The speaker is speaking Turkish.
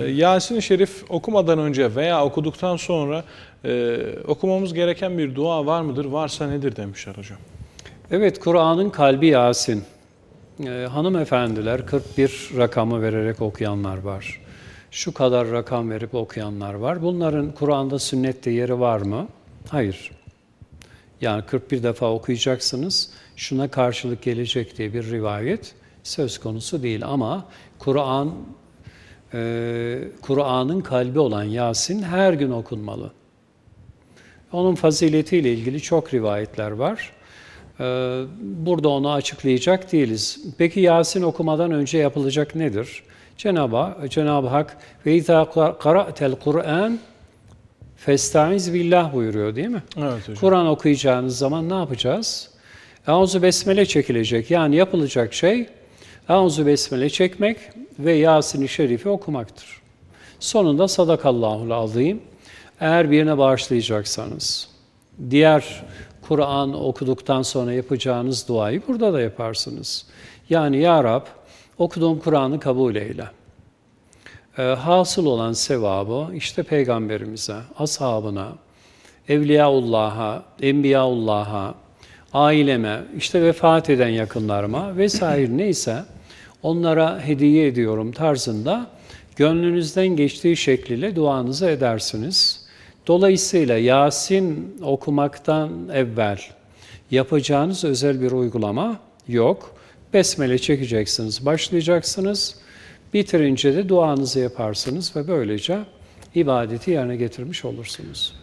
Ee, Yasin-i Şerif okumadan önce veya okuduktan sonra e, okumamız gereken bir dua var mıdır? Varsa nedir demişler hocam. Evet, Kur'an'ın kalbi Yasin. Ee, hanımefendiler 41 rakamı vererek okuyanlar var. Şu kadar rakam verip okuyanlar var. Bunların Kur'an'da sünnette yeri var mı? Hayır. Yani 41 defa okuyacaksınız, şuna karşılık gelecek diye bir rivayet söz konusu değil. Ama Kur'an, e, Kur'an'ın kalbi olan Yasin her gün okunmalı. Onun faziletiyle ilgili çok rivayetler var. Ee, Burada onu açıklayacak değiliz. Peki Yasin okumadan önce yapılacak nedir? Cenab-ı Cenab-ı Hak ve izâ qara'tel Kur'an festaiz billah buyuruyor değil mi? Evet hocam. Kur'an okuyacağınız zaman ne yapacağız? Euzu besmele çekilecek. Yani yapılacak şey Euzu besmele çekmek ve Yasin-i Şerif'i okumaktır. Sonunda sadakallahul azim. Eğer birine bağışlayacaksanız, diğer Kur'an okuduktan sonra yapacağınız duayı burada da yaparsınız. Yani Ya Rab, okuduğum Kur'an'ı kabul eyle. Ee, hasıl olan sevabı işte peygamberimize, ashabına, Evliyaullah'a, Enbiyaullah'a, aileme, işte vefat eden yakınlarıma vesaire neyse onlara hediye ediyorum tarzında gönlünüzden geçtiği şekliyle duanızı edersiniz. Dolayısıyla Yasin okumaktan evvel yapacağınız özel bir uygulama yok. Besmele çekeceksiniz, başlayacaksınız. Bitirince de duanızı yaparsınız ve böylece ibadeti yerine getirmiş olursunuz.